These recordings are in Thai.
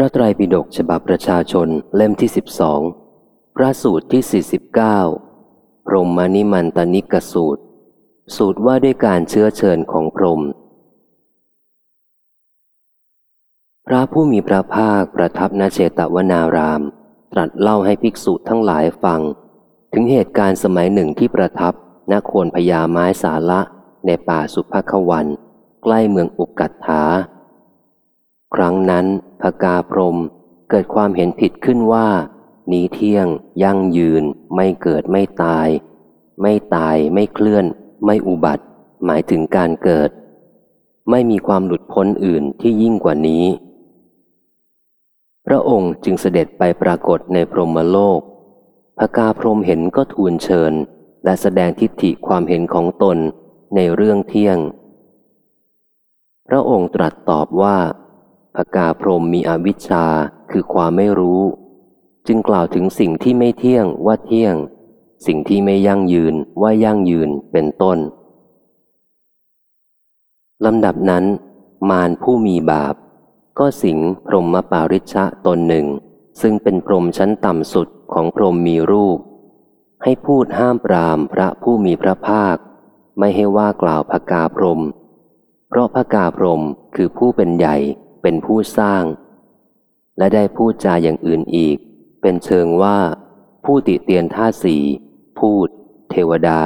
ระไตรปิฎกฉบับประชาชนเล่มที่สิบสองพระสูตรที่สี่สิบเก้าพรหมนิมันตนิกสูตร สูตรว่าด้วยการเชื้อเชิญของพรหมพระผู้มีพระภาคประทับณเชตวนาราม ตรัสเล่าให้ภิกษุทั้งหลายฟัง ถึงเหตุการณ์สมัยหนึ่งที่ประทับณโคนพญาไม้สาละในป่าสุภควัน ใกล้เมืองอุกกัตถา ครั้งนั้นพกาพรมเกิดความเห็นผิดขึ้นว่า นี้เที่ยง ยั่งยืน ไม่เกิดไม่ตาย ไม่ตายไม่เคลื่อน ไม่อุบัติ หมายถึงการเกิด ไม่มีความหลุดพ้นอื่นที่ยิ่งกว่านี้ พระองค์จึงเสด็จไปปรากฏในพรหมโลกพกาพรมเห็นก็ทูลเชิญ และแสดงทิฏฐิความเห็นของตนในเรื่องเที่ยง พระองค์ตรัสตอบว่า พกาพรมมีอวิชชาคือความไม่รู้ จึงกล่าวถึงสิ่งที่ไม่เที่ยงว่าเที่ยง สิ่งที่ไม่ยั่งยืนว่ายั่งยืนเป็นต้นลำดับนั้น มารผู้มีบาป ก็สิงพรหมปาริชะตนหนึ่ง ซึ่งเป็นพรหมชั้นต่ำสุดของพรหมมีรูป ให้พูดห้ามปรามพระผู้มีพระภาค ไม่ให้ว่ากล่าวพกาพรหมเพราะพกาพรหมคือผู้เป็นใหญ่ เป็นผู้สร้าง และได้พูดจาอย่างอื่นอีก เป็นเชิงว่า ผู้ติเตียนท่าสีพูด เทวดา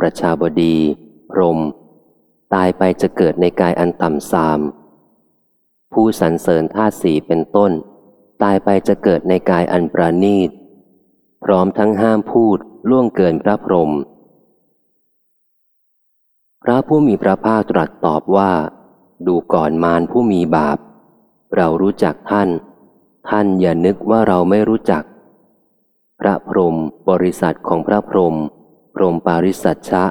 ประชาบดี พรหมตายไปจะเกิดในกายอันต่ำสาม ผู้สรรเสริญท่าสีเป็นต้น ตายไปจะเกิดในกายอันประณีต พร้อมทั้งห้ามพูดล่วงเกินพระพรหมพระผู้มีพระภาคตรัสตอบว่า ดูก่อนมารผู้มีบาป เรารู้จักท่าน ท่านอย่านึกว่าเราไม่รู้จัก พระพรหมบริษัทของพระพรหมพรหมปาริสัชชะ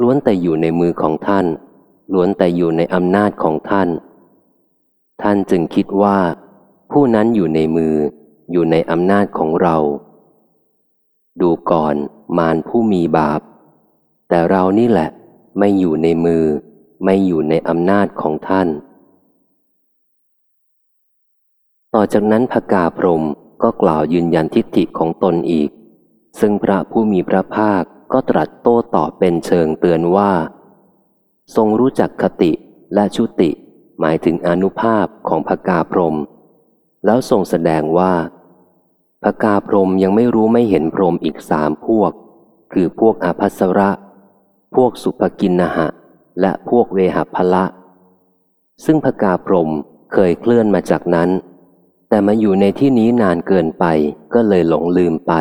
ล้วนแต่อยู่ในมือของท่าน ล้วนแต่อยู่ในอำนาจของท่าน ท่านจึงคิดว่า ผู้นั้นอยู่ในมือ อยู่ในอำนาจของเรา ดูก่อนมารผู้มีบาป แต่เรานี่แหละ ไม่อยู่ในมือ ไม่อยู่ในอำนาจของท่าน ต่อจากนั้นพกาพรมก็กล่าวยืนยันทิฏฐิของตนอีก ซึ่งพระผู้มีพระภาคก็ตรัสโต้ตอบเป็นเชิงเตือนว่า ทรงรู้จักคติและชุติ หมายถึงอนุภาพของพกาพรม แล้วทรงแสดงว่าพกาพรมยังไม่รู้ไม่เห็นพรมอีกสามพวก คือพวกอาภัสระ พวกสุภกินนหะ และพวกเวหพละ ซึ่งพกาพรมเคยเคลื่อนมาจากนั้น แต่มาอยู่ในที่นี้นานเกินไปก็เลยหลงลืมไป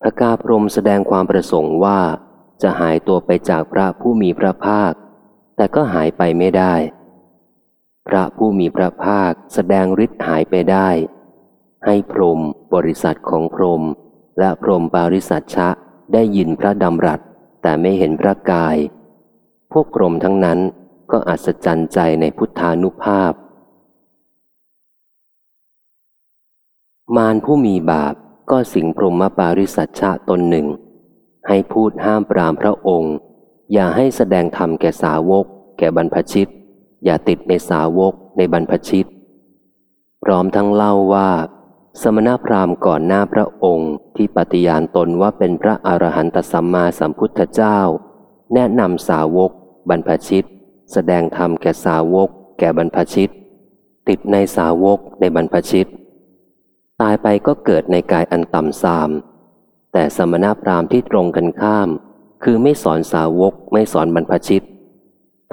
พระกาพรมแสดงความประสงค์ว่า จะหายตัวไปจากพระผู้มีพระภาค แต่ก็หายไปไม่ได้ พระผู้มีพระภาคแสดงฤทธิ์หายไปได้ ให้พรมบริษัทของพรมและพรมปาริสัชชะได้ยินพระดำรัส แต่ไม่เห็นพระกาย พวกพรมทั้งนั้นก็อัศจรรย์ใจในพุทธานุภาพ มารผู้มีบาปก็สิงพรหมปาริสัชชะตนหนึ่ง ให้พูดห้ามปรามพระองค์ อย่าให้แสดงธรรมแก่สาวก แก่บรรพชิต อย่าติดในสาวกในบรรพชิต พร้อมทั้งเล่าว่า สมณพราหมณ์ก่อนหน้าพระองค์ที่ปฏิญาณตนว่าเป็นพระอรหันตสัมมาสัมพุทธเจ้า แนะนำสาวก บรรพชิต แสดงธรรมแก่สาวก แก่บรรพชิต ติดในสาวกในบรรพชิต ตายไปก็เกิดในกายอันต่ำทราม แต่สมณพราหมณ์ที่ตรงกันข้าม คือไม่สอนสาวกไม่สอนบรรพชิต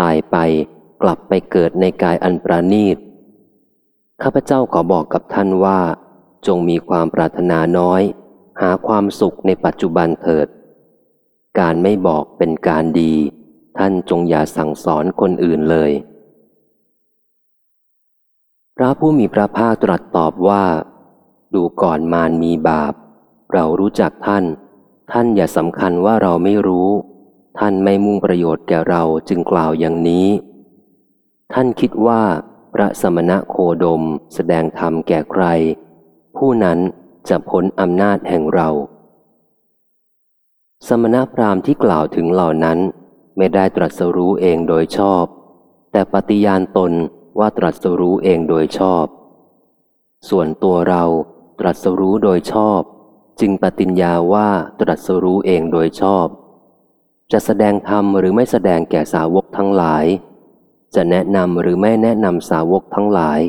ตายไปกลับไปเกิดในกายอันประณีต ข้าพเจ้าขอบอกกับท่านว่า จงมีความปรารถนาน้อย หาความสุขในปัจจุบันเถิด การไม่บอกเป็นการดี ท่านจงอย่าสั่งสอนคนอื่นเลย พระผู้มีพระภาคตรัสตอบว่า ดูก่อนมารมีบาป เรารู้จักท่าน ท่านอย่าสำคัญว่าเราไม่รู้ ท่านไม่มุ่งประโยชน์แก่เราจึงกล่าวอย่างนี้ ท่านคิดว่า พระสมณะโคดมแสดงธรรมแก่ใคร ผู้นั้นจะพ้นอำนาจแห่งเรา สมณพราหมณ์ที่กล่าวถึงเหล่านั้น ไม่ได้ตรัสรู้เองโดยชอบ แต่ปฏิญาณตนว่าตรัสรู้เองโดยชอบ ส่วนตัวเรา รัสรู้โดยชอบ จึงปฏิญญาว่าตรัสรู้เองโดยชอบ จะแสดงธรรมหรือไม่แสดงแก่สาวกทั้งหลาย จะแนะนำหรือไม่แนะนำสาวกทั้งหลาย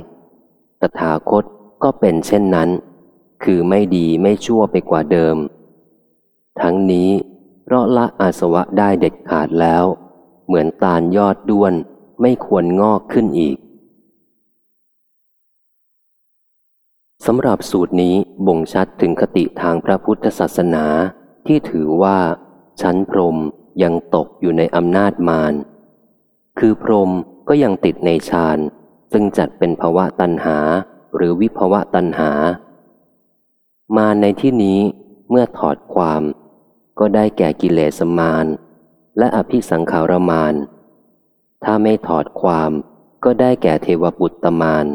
ตถาคตก็เป็นเช่นนั้น คือไม่ดีไม่ชั่วไปกว่าเดิม ทั้งนี้เพราะละอาสวะได้เด็ดขาดแล้ว เหมือนตาลยอดด้วนไม่ควรงอกขึ้นอีก สำหรับสูตรนี้บ่งชัดถึงคติทางพระพุทธศาสนาที่ถือว่า ชั้นพรมยังตกอยู่ในอำนาจมาร คือพรมก็ยังติดในฌานซึ่งจัดเป็นภวะตัณหา หรือวิภวะตัณหา มารในที่นี้เมื่อถอดความ ก็ได้แก่กิเลสมารและอภิสังขารมาร ถ้าไม่ถอดความก็ได้แก่เทวบุตรมาร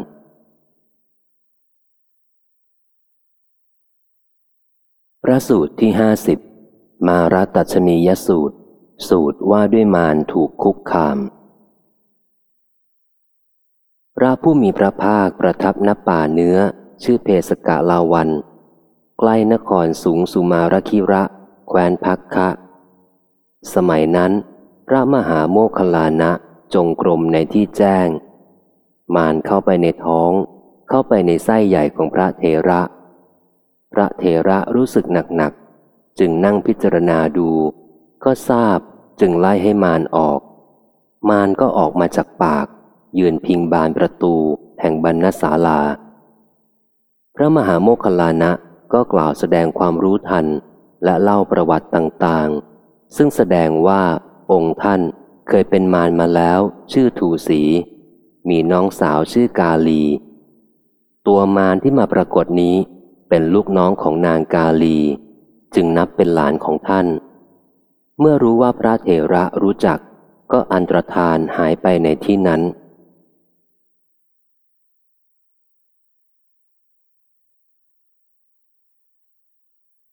พระสูตรที่ห้าสิบมารัตชนียสูตร สูตรว่าด้วยมารถูกคุกคาม พระผู้มีพระภาคประทับณป่าเนื้อ ชื่อเพสกะลาวัน ใกล้นครสูงสุมารคิระ แคว้นพักคะ สมัยนั้น พระมหาโมคคลานะจงกรมในที่แจ้ง มารเข้าไปในท้อง เข้าไปในไส้ใหญ่ของพระเทระ พระเถระรู้สึกหนักๆ จึงนั่งพิจารณาดู ก็ทราบจึงไล่ให้มารออก มารก็ออกมาจากปาก ยืนพิงบานประตูแห่งบรรณศาลา พระมหาโมคคลานะก็กล่าวแสดงความรู้ทัน และเล่าประวัติต่างๆ ซึ่งแสดงว่าองค์ท่านเคยเป็นมารมาแล้ว ชื่อถูสี มีน้องสาวชื่อกาลี ตัวมารที่มาปรากฏนี้ เป็นลูกน้องของนางกาลี จึงนับเป็นหลานของท่าน เมื่อรู้ว่าพระเถระรู้จักก็อันตรธานหายไปในที่นั้น